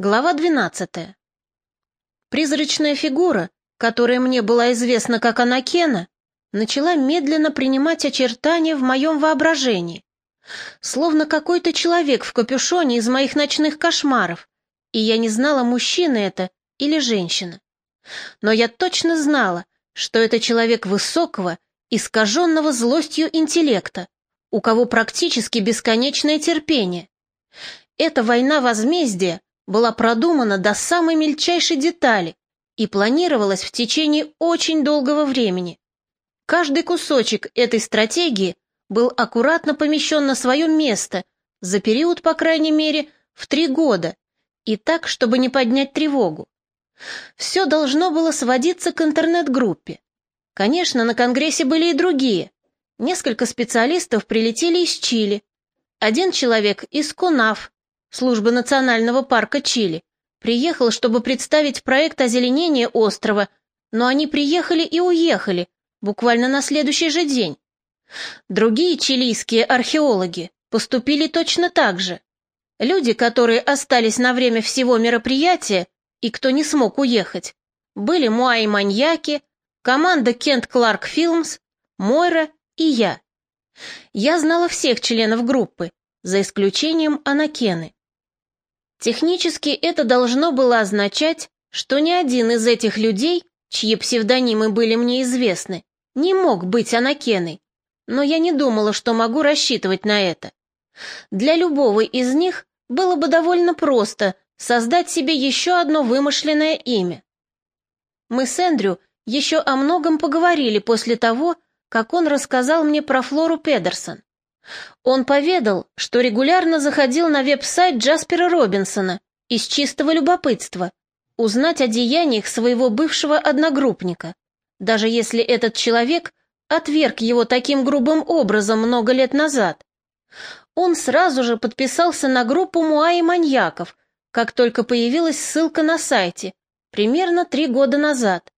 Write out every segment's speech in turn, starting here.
Глава 12. Призрачная фигура, которая мне была известна как Анакена, начала медленно принимать очертания в моем воображении. Словно какой-то человек в капюшоне из моих ночных кошмаров, и я не знала, мужчина это или женщина. Но я точно знала, что это человек высокого, искаженного злостью интеллекта, у кого практически бесконечное терпение. Эта война возмездия была продумана до самой мельчайшей детали и планировалась в течение очень долгого времени. Каждый кусочек этой стратегии был аккуратно помещен на свое место за период, по крайней мере, в три года, и так, чтобы не поднять тревогу. Все должно было сводиться к интернет-группе. Конечно, на Конгрессе были и другие. Несколько специалистов прилетели из Чили. Один человек из КОНАФ, службы Национального парка Чили, приехал, чтобы представить проект озеленения острова, но они приехали и уехали, буквально на следующий же день. Другие чилийские археологи поступили точно так же. Люди, которые остались на время всего мероприятия и кто не смог уехать, были Муай-маньяки, команда Кент Кларк Филмс, Мойра и я. Я знала всех членов группы, за исключением Анакены. Технически это должно было означать, что ни один из этих людей, чьи псевдонимы были мне известны, не мог быть Анакеной, но я не думала, что могу рассчитывать на это. Для любого из них было бы довольно просто создать себе еще одно вымышленное имя. Мы с Эндрю еще о многом поговорили после того, как он рассказал мне про Флору Педерсон. Он поведал, что регулярно заходил на веб-сайт Джаспера Робинсона из чистого любопытства узнать о деяниях своего бывшего одногруппника, даже если этот человек отверг его таким грубым образом много лет назад. Он сразу же подписался на группу Муаи маньяков, как только появилась ссылка на сайте, примерно три года назад.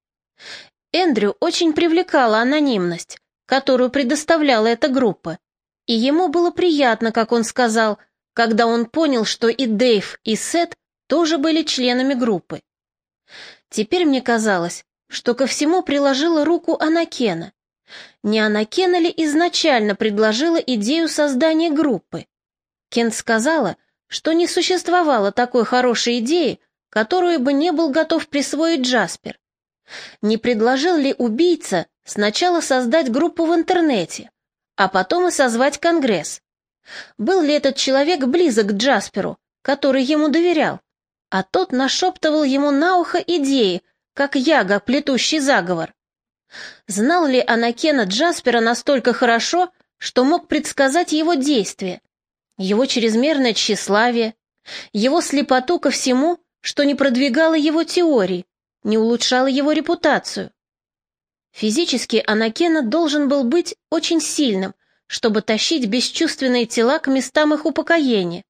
Эндрю очень привлекала анонимность, которую предоставляла эта группа, и ему было приятно, как он сказал, когда он понял, что и Дэйв, и Сет тоже были членами группы. Теперь мне казалось, что ко всему приложила руку Анакена. Не Анакена ли изначально предложила идею создания группы? Кент сказала, что не существовало такой хорошей идеи, которую бы не был готов присвоить Джаспер. Не предложил ли убийца сначала создать группу в интернете, а потом и созвать Конгресс. Был ли этот человек близок к Джасперу, который ему доверял, а тот нашептывал ему на ухо идеи, как яга, плетущий заговор? Знал ли Анакена Джаспера настолько хорошо, что мог предсказать его действия, его чрезмерное тщеславие, его слепоту ко всему, что не продвигало его теории, не улучшало его репутацию? Физически Анакена должен был быть очень сильным, чтобы тащить бесчувственные тела к местам их упокоения.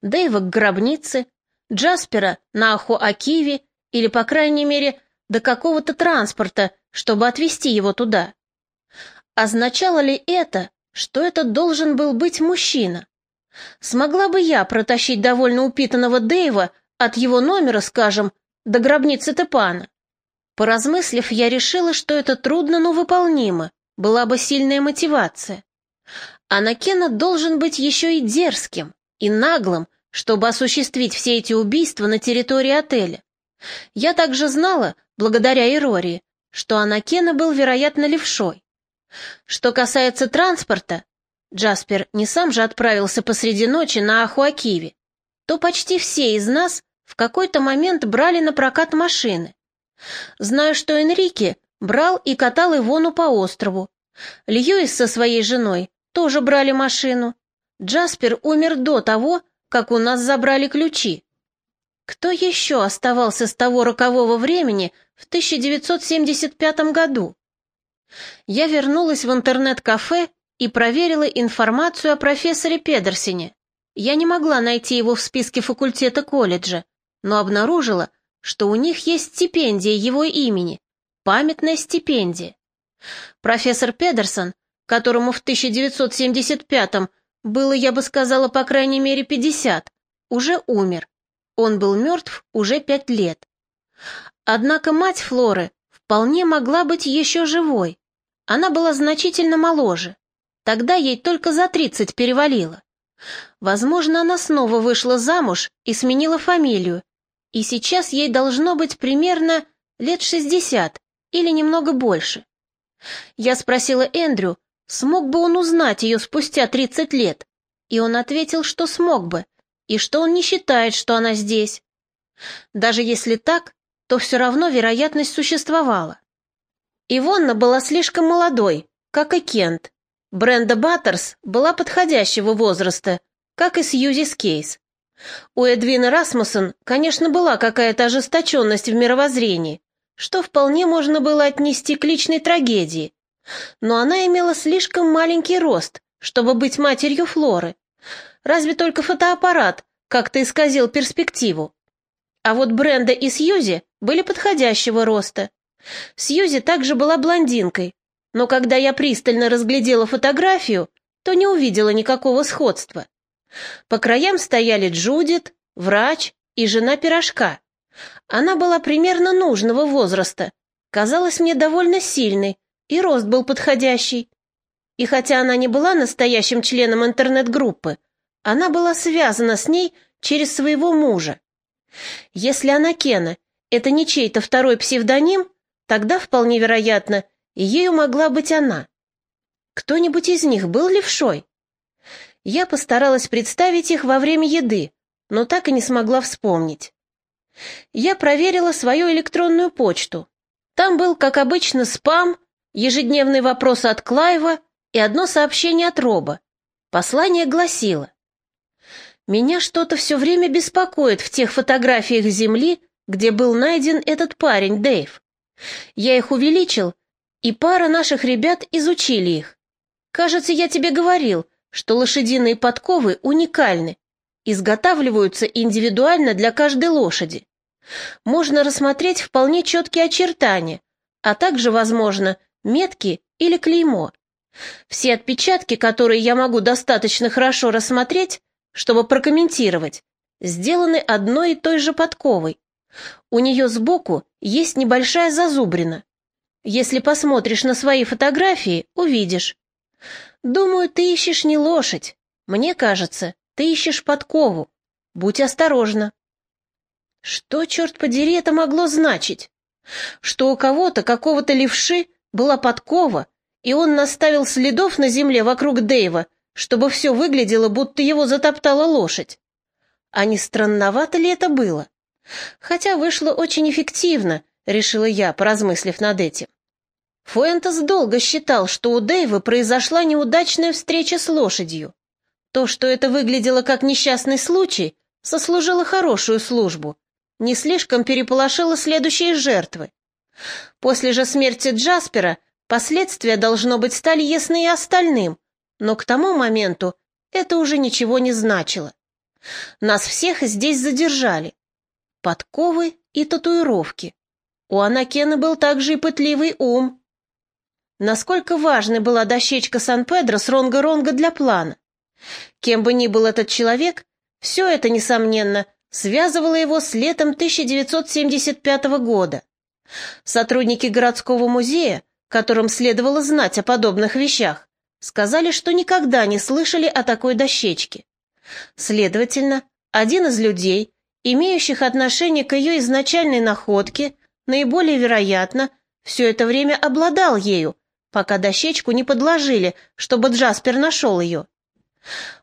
Дэйва к гробнице, Джаспера на Ахуакиве или, по крайней мере, до какого-то транспорта, чтобы отвезти его туда. Означало ли это, что это должен был быть мужчина? Смогла бы я протащить довольно упитанного Дэйва от его номера, скажем, до гробницы Тепана? Поразмыслив, я решила, что это трудно, но выполнимо, была бы сильная мотивация. А Накена должен быть еще и дерзким, и наглым, чтобы осуществить все эти убийства на территории отеля. Я также знала, благодаря Ирории, что Анакена был, вероятно, левшой. Что касается транспорта, Джаспер не сам же отправился посреди ночи на Ахуакиве, то почти все из нас в какой-то момент брали на прокат машины. Знаю, что Энрике брал и катал Ивону по острову. Льюис со своей женой тоже брали машину. Джаспер умер до того, как у нас забрали ключи. Кто еще оставался с того рокового времени в 1975 году? Я вернулась в интернет-кафе и проверила информацию о профессоре Педерсине. Я не могла найти его в списке факультета колледжа, но обнаружила, что у них есть стипендия его имени, памятная стипендия. Профессор Педерсон, которому в 1975-м было, я бы сказала, по крайней мере 50, уже умер. Он был мертв уже пять лет. Однако мать Флоры вполне могла быть еще живой. Она была значительно моложе. Тогда ей только за тридцать перевалило. Возможно, она снова вышла замуж и сменила фамилию, и сейчас ей должно быть примерно лет шестьдесят или немного больше. Я спросила Эндрю, смог бы он узнать ее спустя тридцать лет, и он ответил, что смог бы, и что он не считает, что она здесь. Даже если так, то все равно вероятность существовала. Ивонна была слишком молодой, как и Кент. Бренда Баттерс была подходящего возраста, как и Сьюзи Скейс. У Эдвина Расмуссен, конечно, была какая-то ожесточенность в мировоззрении, что вполне можно было отнести к личной трагедии. Но она имела слишком маленький рост, чтобы быть матерью Флоры. Разве только фотоаппарат как-то исказил перспективу. А вот Бренда и Сьюзи были подходящего роста. Сьюзи также была блондинкой, но когда я пристально разглядела фотографию, то не увидела никакого сходства. По краям стояли Джудит, врач и жена пирожка. Она была примерно нужного возраста, казалась мне довольно сильной, и рост был подходящий. И хотя она не была настоящим членом интернет-группы, она была связана с ней через своего мужа. Если она Кена, это не чей-то второй псевдоним, тогда, вполне вероятно, ею могла быть она. Кто-нибудь из них был левшой? Я постаралась представить их во время еды, но так и не смогла вспомнить. Я проверила свою электронную почту. Там был, как обычно, спам, ежедневный вопрос от Клайва и одно сообщение от Роба. Послание гласило. «Меня что-то все время беспокоит в тех фотографиях Земли, где был найден этот парень, Дэйв. Я их увеличил, и пара наших ребят изучили их. Кажется, я тебе говорил, что лошадиные подковы уникальны, изготавливаются индивидуально для каждой лошади. Можно рассмотреть вполне четкие очертания, а также, возможно, метки или клеймо. Все отпечатки, которые я могу достаточно хорошо рассмотреть, чтобы прокомментировать, сделаны одной и той же подковой. У нее сбоку есть небольшая зазубрина. Если посмотришь на свои фотографии, увидишь. Думаю, ты ищешь не лошадь. Мне кажется, ты ищешь подкову. Будь осторожна. Что, черт подери, это могло значить? Что у кого-то, какого-то левши, была подкова, и он наставил следов на земле вокруг Дэйва, чтобы все выглядело, будто его затоптала лошадь. А не странновато ли это было? Хотя вышло очень эффективно, решила я, поразмыслив над этим. Фуэнтес долго считал, что у Дэйва произошла неудачная встреча с лошадью. То, что это выглядело как несчастный случай, сослужило хорошую службу, не слишком переполошило следующие жертвы. После же смерти Джаспера последствия, должно быть, стали ясны и остальным, но к тому моменту это уже ничего не значило. Нас всех здесь задержали. Подковы и татуировки. У Анакена был также и пытливый ум, насколько важной была дощечка Сан-Педро с Ронга-Ронга для плана. Кем бы ни был этот человек, все это, несомненно, связывало его с летом 1975 года. Сотрудники городского музея, которым следовало знать о подобных вещах, сказали, что никогда не слышали о такой дощечке. Следовательно, один из людей, имеющих отношение к ее изначальной находке, наиболее вероятно, все это время обладал ею, пока дощечку не подложили, чтобы Джаспер нашел ее.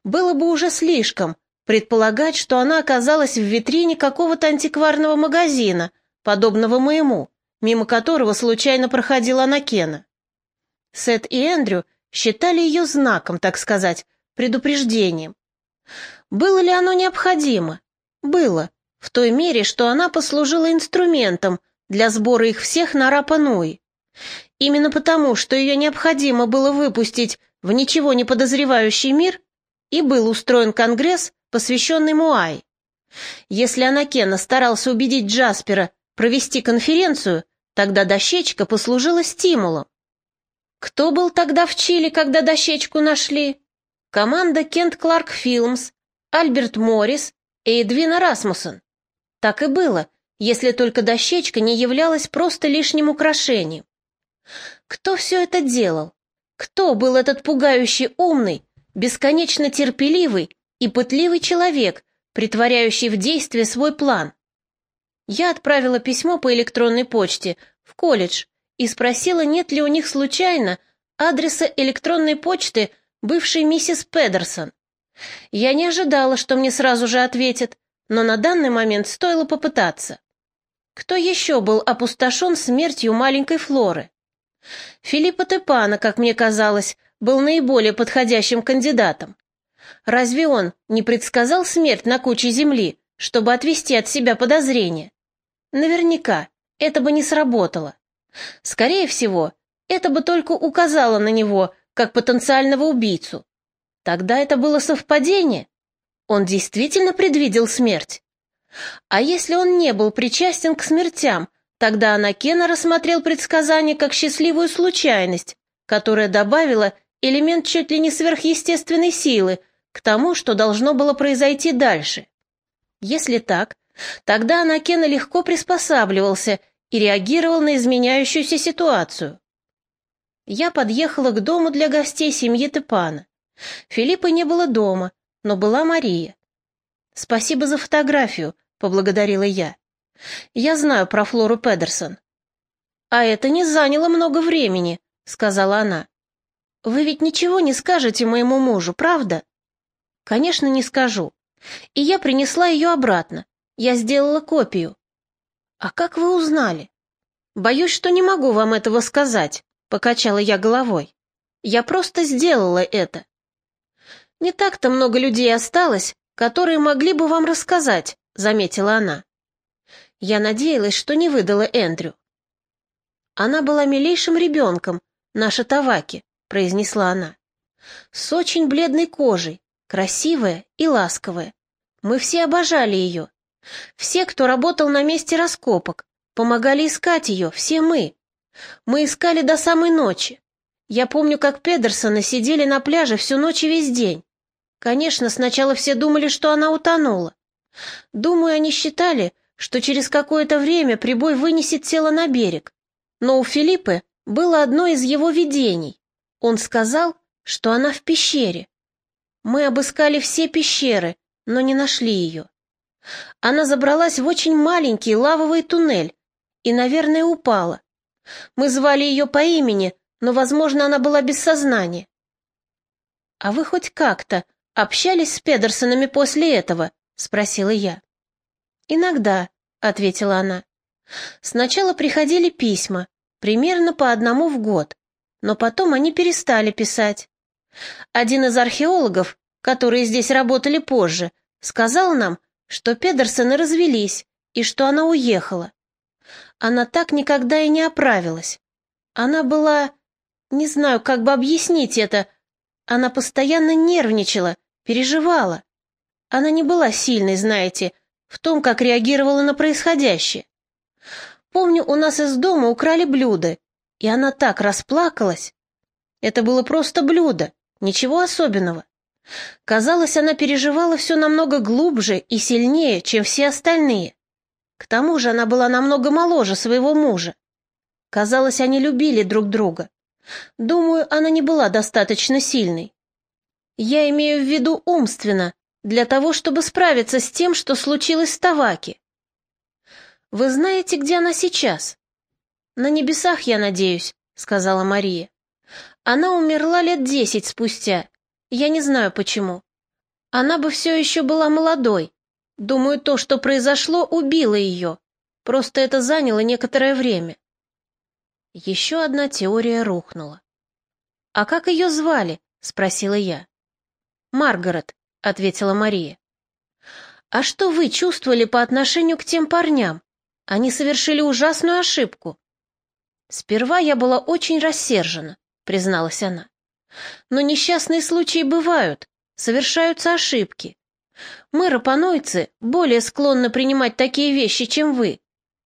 Было бы уже слишком предполагать, что она оказалась в витрине какого-то антикварного магазина, подобного моему, мимо которого случайно проходила Анакена. Сет и Эндрю считали ее знаком, так сказать, предупреждением. Было ли оно необходимо? Было, в той мере, что она послужила инструментом для сбора их всех на Рапануи. Именно потому, что ее необходимо было выпустить в ничего не подозревающий мир, и был устроен конгресс, посвященный Муай. Если Анакена старался убедить Джаспера провести конференцию, тогда дощечка послужила стимулом. Кто был тогда в Чили, когда дощечку нашли? Команда Кент Кларк Филмс, Альберт Моррис и Эдвина Расмуссен. Так и было, если только дощечка не являлась просто лишним украшением. Кто все это делал? Кто был этот пугающий умный, бесконечно терпеливый и пытливый человек, притворяющий в действие свой план? Я отправила письмо по электронной почте в колледж и спросила, нет ли у них случайно адреса электронной почты бывшей миссис Педерсон. Я не ожидала, что мне сразу же ответят, но на данный момент стоило попытаться. Кто еще был опустошен смертью маленькой Флоры? Филиппа Тепана, как мне казалось, был наиболее подходящим кандидатом. Разве он не предсказал смерть на куче земли, чтобы отвести от себя подозрения? Наверняка это бы не сработало. Скорее всего, это бы только указало на него, как потенциального убийцу. Тогда это было совпадение. Он действительно предвидел смерть. А если он не был причастен к смертям, тогда Анакена рассмотрел предсказание как счастливую случайность, которая добавила элемент чуть ли не сверхъестественной силы к тому, что должно было произойти дальше. Если так, тогда Анакена легко приспосабливался и реагировал на изменяющуюся ситуацию. Я подъехала к дому для гостей семьи Тепана. Филиппа не было дома, но была Мария. «Спасибо за фотографию», — поблагодарила я. «Я знаю про Флору Педерсон». «А это не заняло много времени», — сказала она. «Вы ведь ничего не скажете моему мужу, правда?» «Конечно, не скажу. И я принесла ее обратно. Я сделала копию». «А как вы узнали?» «Боюсь, что не могу вам этого сказать», — покачала я головой. «Я просто сделала это». «Не так-то много людей осталось, которые могли бы вам рассказать», — заметила она. Я надеялась, что не выдала Эндрю. «Она была милейшим ребенком, наша Таваки», — произнесла она. «С очень бледной кожей, красивая и ласковая. Мы все обожали ее. Все, кто работал на месте раскопок, помогали искать ее, все мы. Мы искали до самой ночи. Я помню, как Педерсоны сидели на пляже всю ночь и весь день. Конечно, сначала все думали, что она утонула. Думаю, они считали, что через какое-то время прибой вынесет тело на берег. Но у Филиппы было одно из его видений. Он сказал, что она в пещере. Мы обыскали все пещеры, но не нашли ее. Она забралась в очень маленький лавовый туннель и, наверное, упала. Мы звали ее по имени, но, возможно, она была без сознания. А вы хоть как-то общались с Педерсонами после этого?» — спросила я. «Иногда», — ответила она. «Сначала приходили письма, примерно по одному в год, но потом они перестали писать. Один из археологов, которые здесь работали позже, сказал нам, что Педерсоны развелись и что она уехала. Она так никогда и не оправилась. Она была... Не знаю, как бы объяснить это. Она постоянно нервничала, переживала. Она не была сильной, знаете, в том, как реагировала на происходящее. Помню, у нас из дома украли блюдо, и она так расплакалась. Это было просто блюдо, ничего особенного. Казалось, она переживала все намного глубже и сильнее, чем все остальные. К тому же она была намного моложе своего мужа. Казалось, они любили друг друга. Думаю, она не была достаточно сильной. Я имею в виду умственно, для того, чтобы справиться с тем, что случилось с Таваки. Вы знаете, где она сейчас? На небесах, я надеюсь, сказала Мария. Она умерла лет десять спустя. Я не знаю почему. Она бы все еще была молодой. Думаю, то, что произошло, убило ее. Просто это заняло некоторое время. Еще одна теория рухнула. «А как ее звали?» — спросила я. «Маргарет», — ответила Мария. «А что вы чувствовали по отношению к тем парням? Они совершили ужасную ошибку». «Сперва я была очень рассержена», — призналась она. «Но несчастные случаи бывают, совершаются ошибки. Мы, рапанойцы, более склонны принимать такие вещи, чем вы.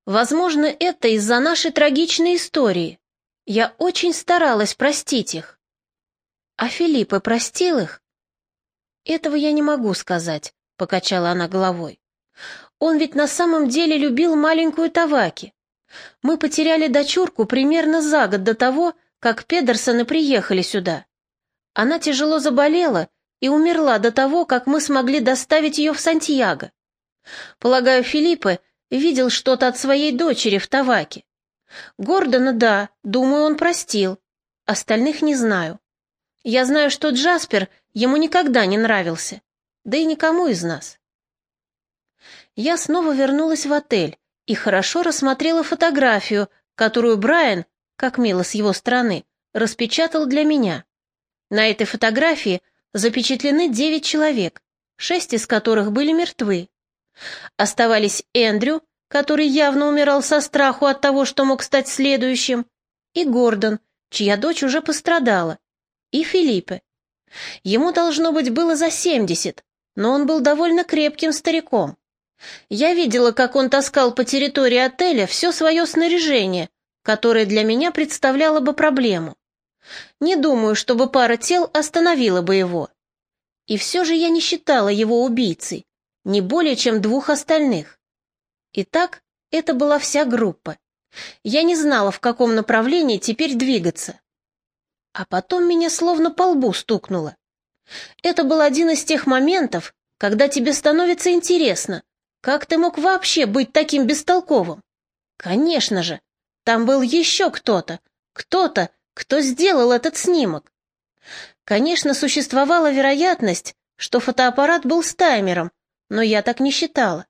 Возможно, это из-за нашей трагичной истории. Я очень старалась простить их». «А Филиппа простил их?» «Этого я не могу сказать», — покачала она головой. Он ведь на самом деле любил маленькую Таваки. Мы потеряли дочурку примерно за год до того, как Педерсоны приехали сюда. Она тяжело заболела и умерла до того, как мы смогли доставить ее в Сантьяго. Полагаю, Филиппе видел что-то от своей дочери в Таваке. Гордона, да, думаю, он простил. Остальных не знаю. Я знаю, что Джаспер ему никогда не нравился, да и никому из нас. Я снова вернулась в отель и хорошо рассмотрела фотографию, которую Брайан, как мило с его стороны, распечатал для меня. На этой фотографии запечатлены девять человек, шесть из которых были мертвы. Оставались Эндрю, который явно умирал со страху от того, что мог стать следующим, и Гордон, чья дочь уже пострадала, и Филиппе. Ему, должно быть, было за семьдесят, но он был довольно крепким стариком. Я видела, как он таскал по территории отеля все свое снаряжение, которое для меня представляло бы проблему. Не думаю, чтобы пара тел остановила бы его. И все же я не считала его убийцей, не более чем двух остальных. Итак, это была вся группа. Я не знала, в каком направлении теперь двигаться. А потом меня словно по лбу стукнуло. Это был один из тех моментов, когда тебе становится интересно, как ты мог вообще быть таким бестолковым? Конечно же, там был еще кто-то, кто-то, кто сделал этот снимок. Конечно, существовала вероятность, что фотоаппарат был с таймером, но я так не считала.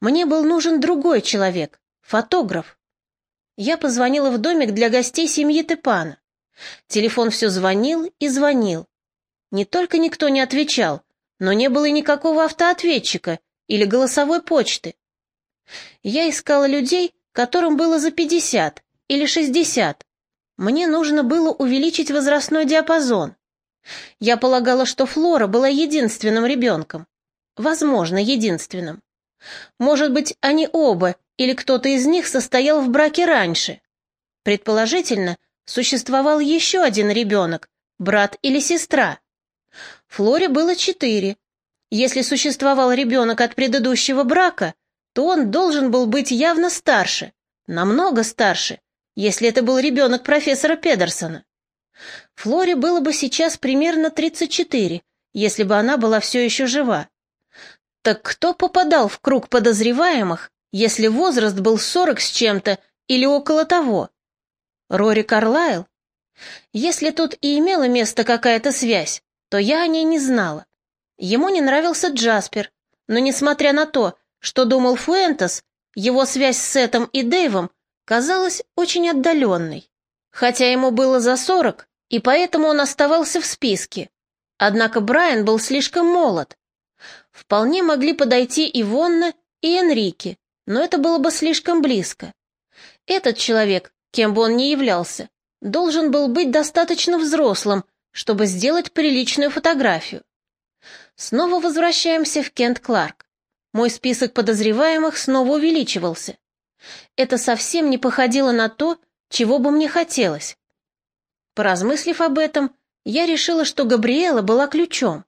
Мне был нужен другой человек, фотограф. Я позвонила в домик для гостей семьи Тепана. Телефон все звонил и звонил. Не только никто не отвечал, но не было никакого автоответчика или голосовой почты. Я искала людей, которым было за пятьдесят или шестьдесят. Мне нужно было увеличить возрастной диапазон. Я полагала, что Флора была единственным ребенком. Возможно, единственным. Может быть, они оба или кто-то из них состоял в браке раньше. Предположительно, существовал еще один ребенок, брат или сестра. Флоре было четыре. Если существовал ребенок от предыдущего брака, то он должен был быть явно старше, намного старше, если это был ребенок профессора Педерсона. Флоре было бы сейчас примерно 34, если бы она была все еще жива. Так кто попадал в круг подозреваемых, если возраст был 40 с чем-то или около того? Рори Карлайл? Если тут и имела место какая-то связь, то я о ней не знала. Ему не нравился Джаспер, но несмотря на то, что думал Фуэнтес, его связь с Сетом и Дэйвом казалась очень отдаленной. Хотя ему было за сорок, и поэтому он оставался в списке. Однако Брайан был слишком молод. Вполне могли подойти и Вонна, и Энрике, но это было бы слишком близко. Этот человек, кем бы он ни являлся, должен был быть достаточно взрослым, чтобы сделать приличную фотографию. Снова возвращаемся в Кент Кларк. Мой список подозреваемых снова увеличивался. Это совсем не походило на то, чего бы мне хотелось. Поразмыслив об этом, я решила, что Габриэла была ключом.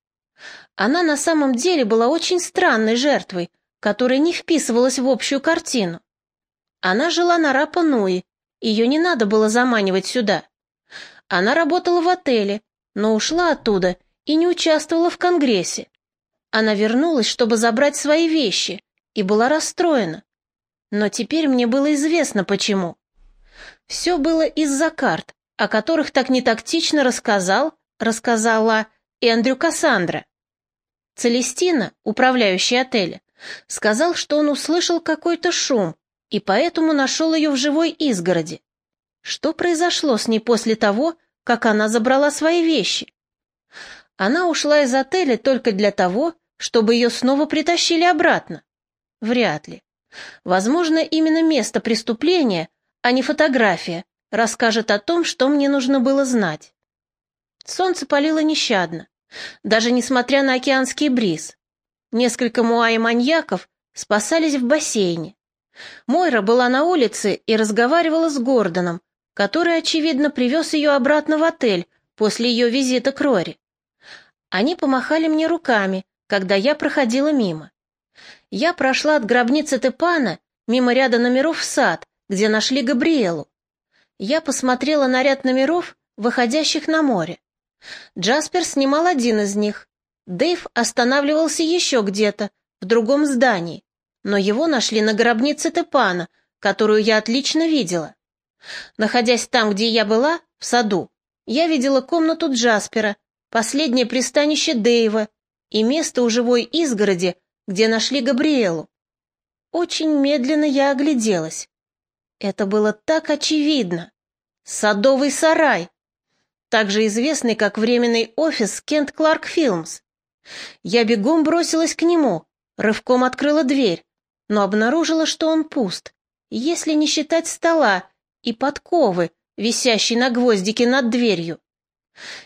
Она на самом деле была очень странной жертвой, которая не вписывалась в общую картину. Она жила на Рапа-Нуи, ее не надо было заманивать сюда. Она работала в отеле, но ушла оттуда и не участвовала в Конгрессе. Она вернулась, чтобы забрать свои вещи, и была расстроена. Но теперь мне было известно, почему. Все было из-за карт, о которых так нетактично рассказал, рассказала Эндрю Кассандра. Целестина, управляющий отеля, сказал, что он услышал какой-то шум и поэтому нашел ее в живой изгороди. Что произошло с ней после того, как она забрала свои вещи. Она ушла из отеля только для того, чтобы ее снова притащили обратно. Вряд ли. Возможно, именно место преступления, а не фотография, расскажет о том, что мне нужно было знать. Солнце палило нещадно, даже несмотря на океанский бриз. Несколько муаи-маньяков спасались в бассейне. Мойра была на улице и разговаривала с Гордоном, который, очевидно, привез ее обратно в отель после ее визита к Рори. Они помахали мне руками, когда я проходила мимо. Я прошла от гробницы Тепана мимо ряда номеров в сад, где нашли Габриэлу. Я посмотрела на ряд номеров, выходящих на море. Джаспер снимал один из них. Дэйв останавливался еще где-то, в другом здании, но его нашли на гробнице Тепана, которую я отлично видела. Находясь там, где я была, в саду, я видела комнату Джаспера, последнее пристанище Дэйва и место у живой изгороди, где нашли Габриэлу. Очень медленно я огляделась. Это было так очевидно. Садовый сарай, также известный как временный офис Кент Кларк Филмс. Я бегом бросилась к нему, рывком открыла дверь, но обнаружила, что он пуст, если не считать стола и подковы, висящей на гвоздике над дверью.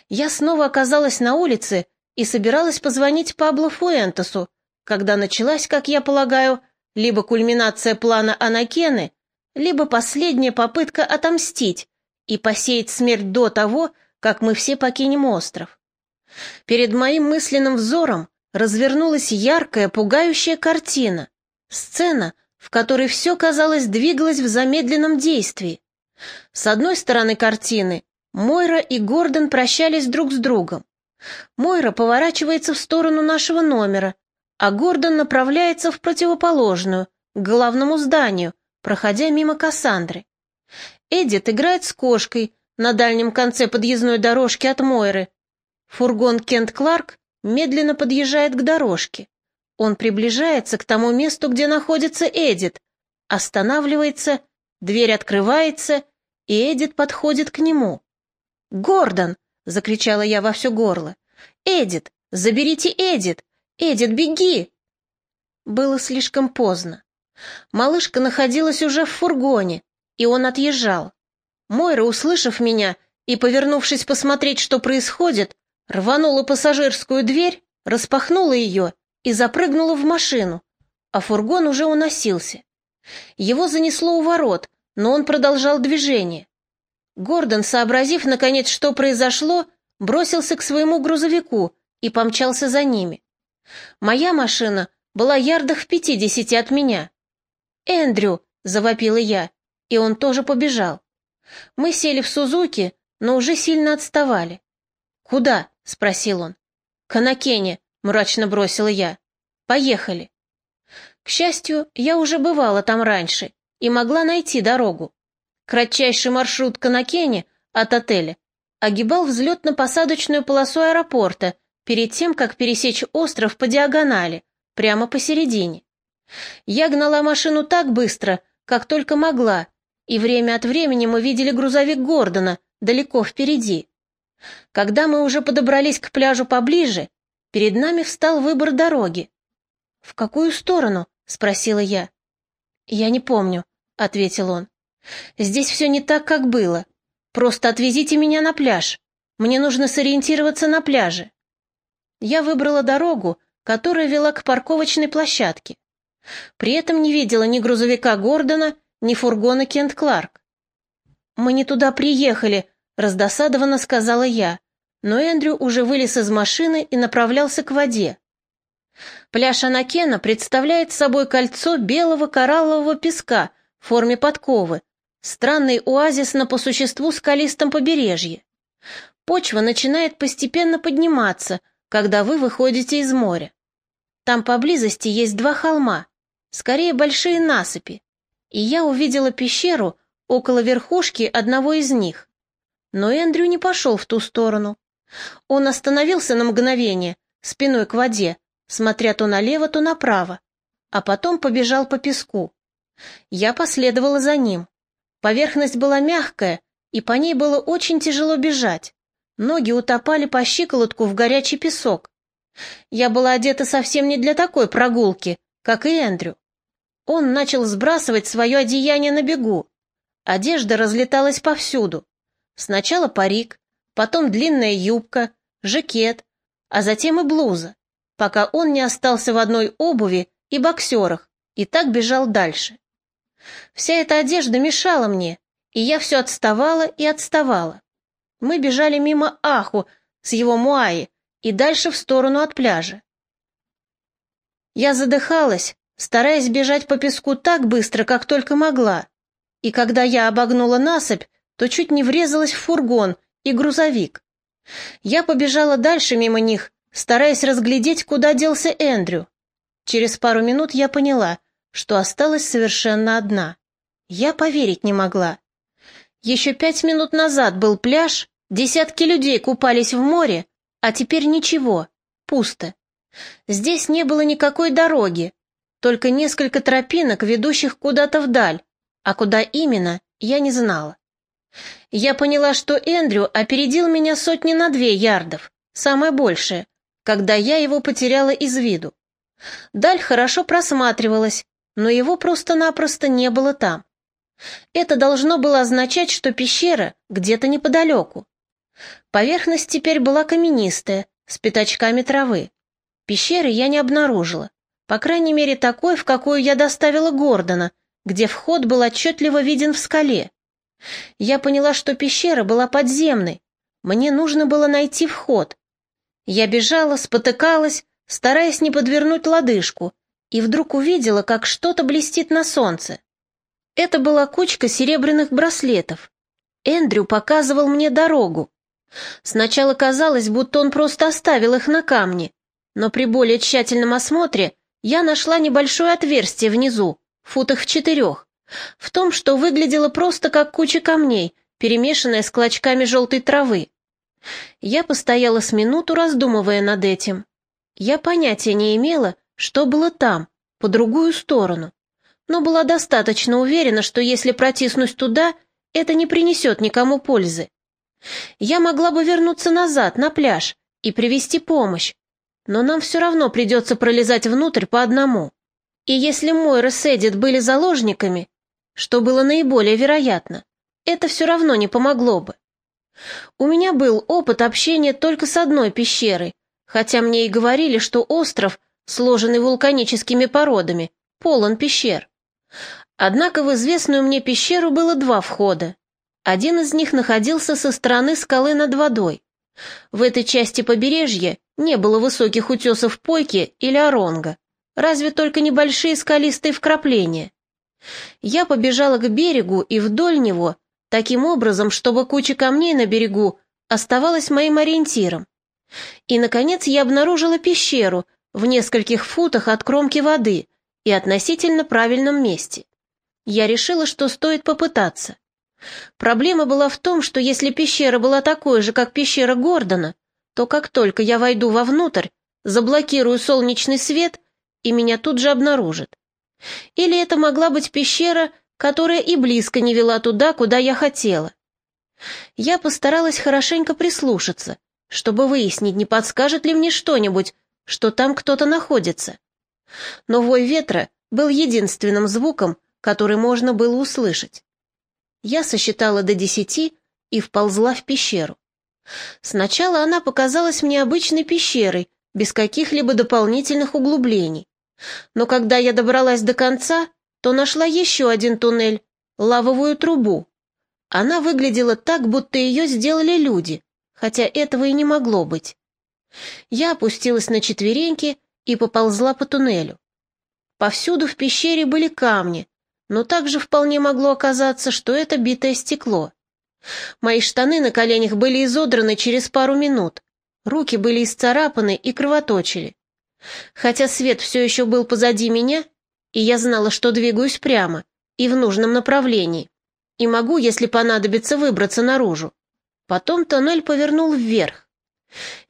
Я снова оказалась на улице и собиралась позвонить Пабло Фуэнтесу, когда началась, как я полагаю, либо кульминация плана Анакены, либо последняя попытка отомстить и посеять смерть до того, как мы все покинем остров. Перед моим мысленным взором развернулась яркая, пугающая картина. Сцена, в которой все, казалось, двигалось в замедленном действии. С одной стороны картины Мойра и Гордон прощались друг с другом. Мойра поворачивается в сторону нашего номера, а Гордон направляется в противоположную, к главному зданию, проходя мимо Кассандры. Эдит играет с кошкой на дальнем конце подъездной дорожки от Мойры. Фургон Кент Кларк медленно подъезжает к дорожке. Он приближается к тому месту, где находится Эдит, останавливается, дверь открывается, и Эдит подходит к нему. «Гордон!» — закричала я во все горло. «Эдит! Заберите Эдит! Эдит, беги!» Было слишком поздно. Малышка находилась уже в фургоне, и он отъезжал. Мойра, услышав меня и, повернувшись посмотреть, что происходит, рванула пассажирскую дверь, распахнула ее и запрыгнула в машину, а фургон уже уносился. Его занесло у ворот, но он продолжал движение. Гордон, сообразив, наконец, что произошло, бросился к своему грузовику и помчался за ними. Моя машина была ярдах в пятидесяти от меня. «Эндрю!» — завопила я, и он тоже побежал. Мы сели в Сузуки, но уже сильно отставали. «Куда?» — спросил он. «К Анакене», — мрачно бросила я. «Поехали». К счастью, я уже бывала там раньше и могла найти дорогу. Кратчайший маршрут к Анакене от отеля огибал взлетно-посадочную полосу аэропорта перед тем, как пересечь остров по диагонали, прямо посередине. Я гнала машину так быстро, как только могла, и время от времени мы видели грузовик Гордона далеко впереди. Когда мы уже подобрались к пляжу поближе, перед нами встал выбор дороги. «В какую сторону?» — спросила я. «Я не помню», — ответил он. «Здесь все не так, как было. Просто отвезите меня на пляж. Мне нужно сориентироваться на пляже». Я выбрала дорогу, которая вела к парковочной площадке. При этом не видела ни грузовика Гордона, ни фургона Кент Кларк. «Мы не туда приехали», — раздосадованно сказала я, но Эндрю уже вылез из машины и направлялся к воде. Пляж Анакена представляет собой кольцо белого кораллового песка в форме подковы, странный оазис на по существу скалистом побережье. Почва начинает постепенно подниматься, когда вы выходите из моря. Там поблизости есть два холма, скорее большие насыпи, и я увидела пещеру около верхушки одного из них. Но Эндрю не пошел в ту сторону. Он остановился на мгновение, спиной к воде, смотря то налево, то направо, а потом побежал по песку. Я последовала за ним. Поверхность была мягкая, и по ней было очень тяжело бежать. Ноги утопали по щиколотку в горячий песок. Я была одета совсем не для такой прогулки, как и Эндрю. Он начал сбрасывать свое одеяние на бегу. Одежда разлеталась повсюду. Сначала парик, потом длинная юбка, жакет, а затем и блуза, пока он не остался в одной обуви и боксерах, и так бежал дальше. Вся эта одежда мешала мне, и я все отставала и отставала. Мы бежали мимо Аху с его Муаи и дальше в сторону от пляжа. Я задыхалась, стараясь бежать по песку так быстро, как только могла. И когда я обогнула насыпь, то чуть не врезалась в фургон и грузовик. Я побежала дальше мимо них, стараясь разглядеть, куда делся Эндрю. Через пару минут я поняла, что осталась совершенно одна. Я поверить не могла. Еще пять минут назад был пляж, десятки людей купались в море, а теперь ничего, пусто. Здесь не было никакой дороги, только несколько тропинок, ведущих куда-то вдаль, а куда именно, я не знала. Я поняла, что Эндрю опередил меня сотни на две ярдов, самое большее, когда я его потеряла из виду. Даль хорошо просматривалась, но его просто-напросто не было там. Это должно было означать, что пещера где-то неподалеку. Поверхность теперь была каменистая, с пятачками травы. Пещеры я не обнаружила, по крайней мере такой, в какую я доставила Гордона, где вход был отчетливо виден в скале. Я поняла, что пещера была подземной. Мне нужно было найти вход. Я бежала, спотыкалась, стараясь не подвернуть лодыжку, и вдруг увидела, как что-то блестит на солнце. Это была кучка серебряных браслетов. Эндрю показывал мне дорогу. Сначала казалось, будто он просто оставил их на камне, но при более тщательном осмотре я нашла небольшое отверстие внизу, футах в четырех, в том, что выглядело просто как куча камней, перемешанная с клочками желтой травы. Я постояла с минуту, раздумывая над этим. Я понятия не имела, что было там, по другую сторону, но была достаточно уверена, что если протиснусь туда, это не принесет никому пользы. Я могла бы вернуться назад, на пляж, и привести помощь, но нам все равно придется пролезать внутрь по одному. И если Мойра с Эдит были заложниками, что было наиболее вероятно, это все равно не помогло бы. У меня был опыт общения только с одной пещерой, хотя мне и говорили, что остров, сложенный вулканическими породами, полон пещер. Однако в известную мне пещеру было два входа. Один из них находился со стороны скалы над водой. В этой части побережья не было высоких утесов Пойки или Оронга, разве только небольшие скалистые вкрапления. Я побежала к берегу и вдоль него, таким образом, чтобы куча камней на берегу оставалась моим ориентиром. И, наконец, я обнаружила пещеру в нескольких футах от кромки воды и относительно правильном месте. Я решила, что стоит попытаться. Проблема была в том, что если пещера была такой же, как пещера Гордона, то как только я войду вовнутрь, заблокирую солнечный свет, и меня тут же обнаружат. Или это могла быть пещера, которая и близко не вела туда, куда я хотела. Я постаралась хорошенько прислушаться, чтобы выяснить, не подскажет ли мне что-нибудь, что там кто-то находится. Но вой ветра был единственным звуком, который можно было услышать. Я сосчитала до десяти и вползла в пещеру. Сначала она показалась мне обычной пещерой, без каких-либо дополнительных углублений. Но когда я добралась до конца, то нашла еще один туннель, лавовую трубу. Она выглядела так, будто ее сделали люди, хотя этого и не могло быть. Я опустилась на четвереньки и поползла по туннелю. Повсюду в пещере были камни, но также вполне могло оказаться, что это битое стекло. Мои штаны на коленях были изодраны через пару минут, руки были исцарапаны и кровоточили. Хотя свет все еще был позади меня, и я знала, что двигаюсь прямо и в нужном направлении, и могу, если понадобится, выбраться наружу. Потом тоннель повернул вверх.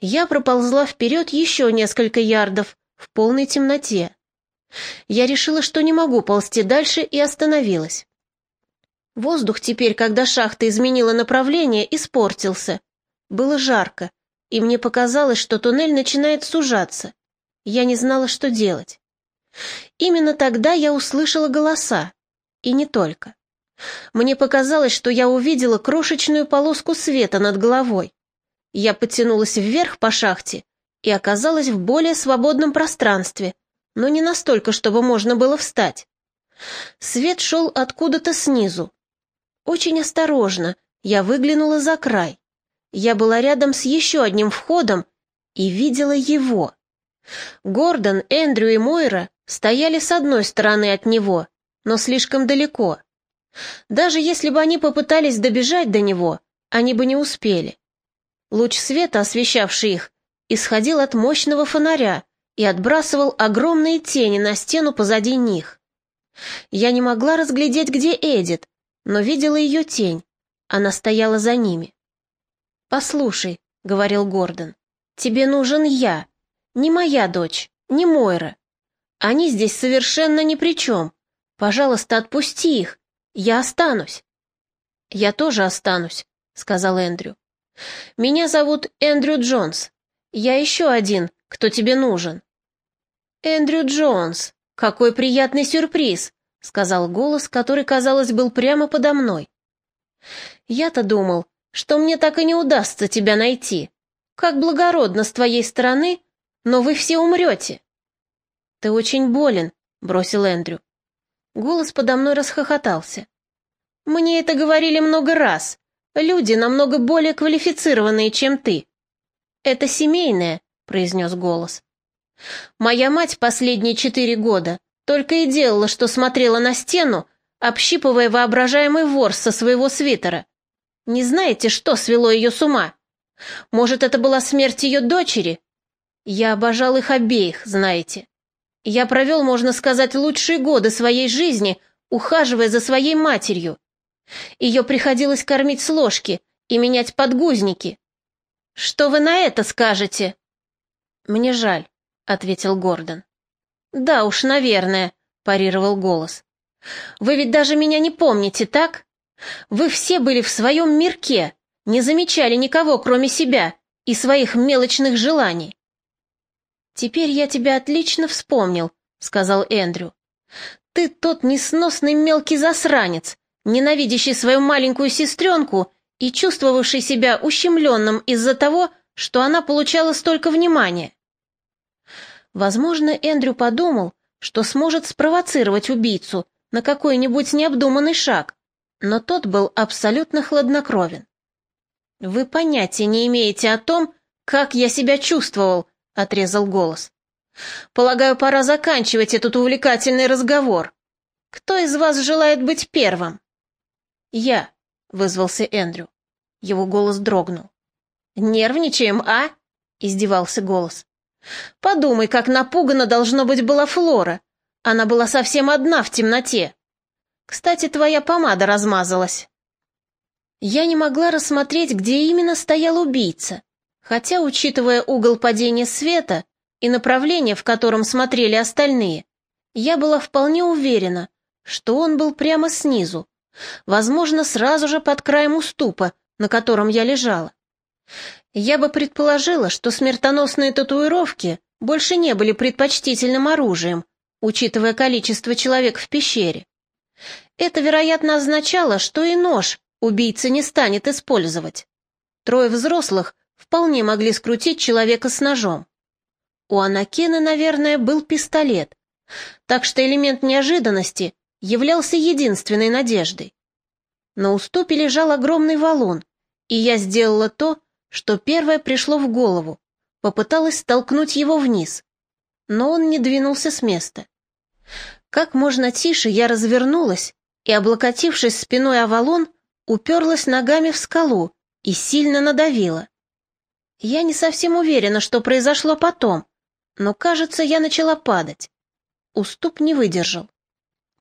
Я проползла вперед еще несколько ярдов в полной темноте. Я решила, что не могу ползти дальше, и остановилась. Воздух теперь, когда шахта изменила направление, испортился. Было жарко, и мне показалось, что туннель начинает сужаться. Я не знала, что делать. Именно тогда я услышала голоса. И не только. Мне показалось, что я увидела крошечную полоску света над головой. Я подтянулась вверх по шахте и оказалась в более свободном пространстве, но не настолько, чтобы можно было встать. Свет шел откуда-то снизу. Очень осторожно я выглянула за край. Я была рядом с еще одним входом и видела его. Гордон, Эндрю и Мойра стояли с одной стороны от него, но слишком далеко. Даже если бы они попытались добежать до него, они бы не успели. Луч света, освещавший их, исходил от мощного фонаря и отбрасывал огромные тени на стену позади них. Я не могла разглядеть, где Эдит, но видела ее тень. Она стояла за ними. «Послушай», — говорил Гордон, — «тебе нужен я, не моя дочь, не Мойра. Они здесь совершенно ни при чем. Пожалуйста, отпусти их, я останусь». «Я тоже останусь», — сказал Эндрю. «Меня зовут Эндрю Джонс. Я еще один, кто тебе нужен». «Эндрю Джонс, какой приятный сюрприз», — сказал голос, который, казалось, был прямо подо мной. «Я-то думал, что мне так и не удастся тебя найти. Как благородно с твоей стороны, но вы все умрете». «Ты очень болен», — бросил Эндрю. Голос подо мной расхохотался. «Мне это говорили много раз. Люди намного более квалифицированные, чем ты». «Это семейное», — произнес голос. «Моя мать последние четыре года только и делала, что смотрела на стену, общипывая воображаемый ворс со своего свитера. Не знаете, что свело ее с ума? Может, это была смерть ее дочери? Я обожал их обеих, знаете. Я провел, можно сказать, лучшие годы своей жизни, ухаживая за своей матерью. Ее приходилось кормить с ложки и менять подгузники. Что вы на это скажете? Мне жаль, ответил Гордон. Да уж, наверное, парировал голос. Вы ведь даже меня не помните, так? Вы все были в своем мирке, не замечали никого, кроме себя и своих мелочных желаний. «Теперь я тебя отлично вспомнил», — сказал Эндрю. «Ты тот несносный мелкий засранец, ненавидящий свою маленькую сестренку и чувствовавший себя ущемленным из-за того, что она получала столько внимания». Возможно, Эндрю подумал, что сможет спровоцировать убийцу на какой-нибудь необдуманный шаг, но тот был абсолютно хладнокровен. «Вы понятия не имеете о том, как я себя чувствовал», — отрезал голос. «Полагаю, пора заканчивать этот увлекательный разговор. Кто из вас желает быть первым?» «Я», — вызвался Эндрю. Его голос дрогнул. «Нервничаем, а?» — издевался голос. «Подумай, как напугана должно быть была Флора. Она была совсем одна в темноте. Кстати, твоя помада размазалась». Я не могла рассмотреть, где именно стоял убийца, хотя, учитывая угол падения света и направление, в котором смотрели остальные, я была вполне уверена, что он был прямо снизу, возможно, сразу же под краем уступа, на котором я лежала. Я бы предположила, что смертоносные татуировки больше не были предпочтительным оружием, учитывая количество человек в пещере. Это, вероятно, означало, что и нож убийца не станет использовать. Трое взрослых вполне могли скрутить человека с ножом. У Анакена, наверное, был пистолет, так что элемент неожиданности являлся единственной надеждой. На уступе лежал огромный валун, и я сделала то, что первое пришло в голову, попыталась столкнуть его вниз, но он не двинулся с места. Как можно тише я развернулась и, облокотившись спиной о валун, уперлась ногами в скалу и сильно надавила. Я не совсем уверена, что произошло потом, но, кажется, я начала падать. Уступ не выдержал.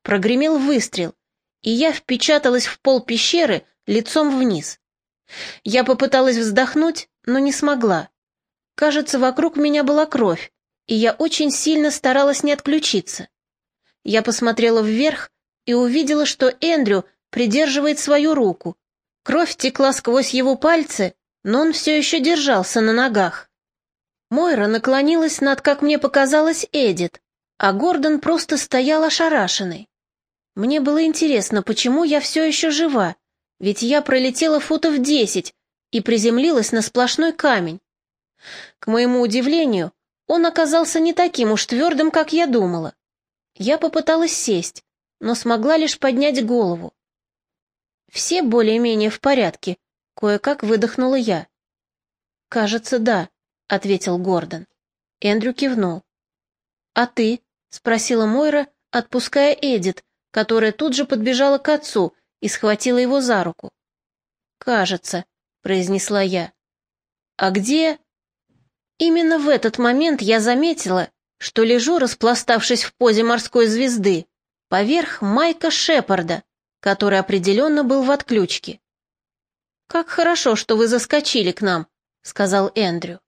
Прогремел выстрел, и я впечаталась в пол пещеры лицом вниз. Я попыталась вздохнуть, но не смогла. Кажется, вокруг меня была кровь, и я очень сильно старалась не отключиться. Я посмотрела вверх и увидела, что Эндрю придерживает свою руку. Кровь текла сквозь его пальцы, но он все еще держался на ногах. Мойра наклонилась над, как мне показалось, Эдит, а Гордон просто стоял ошарашенный. Мне было интересно, почему я все еще жива, ведь я пролетела футов десять и приземлилась на сплошной камень. К моему удивлению, он оказался не таким уж твердым, как я думала. Я попыталась сесть, но смогла лишь поднять голову. Все более-менее в порядке, Кое-как выдохнула я. «Кажется, да», — ответил Гордон. Эндрю кивнул. «А ты?» — спросила Мойра, отпуская Эдит, которая тут же подбежала к отцу и схватила его за руку. «Кажется», — произнесла я. «А где?» Именно в этот момент я заметила, что лежу, распластавшись в позе морской звезды, поверх Майка Шепарда, который определенно был в отключке. «Как хорошо, что вы заскочили к нам», — сказал Эндрю.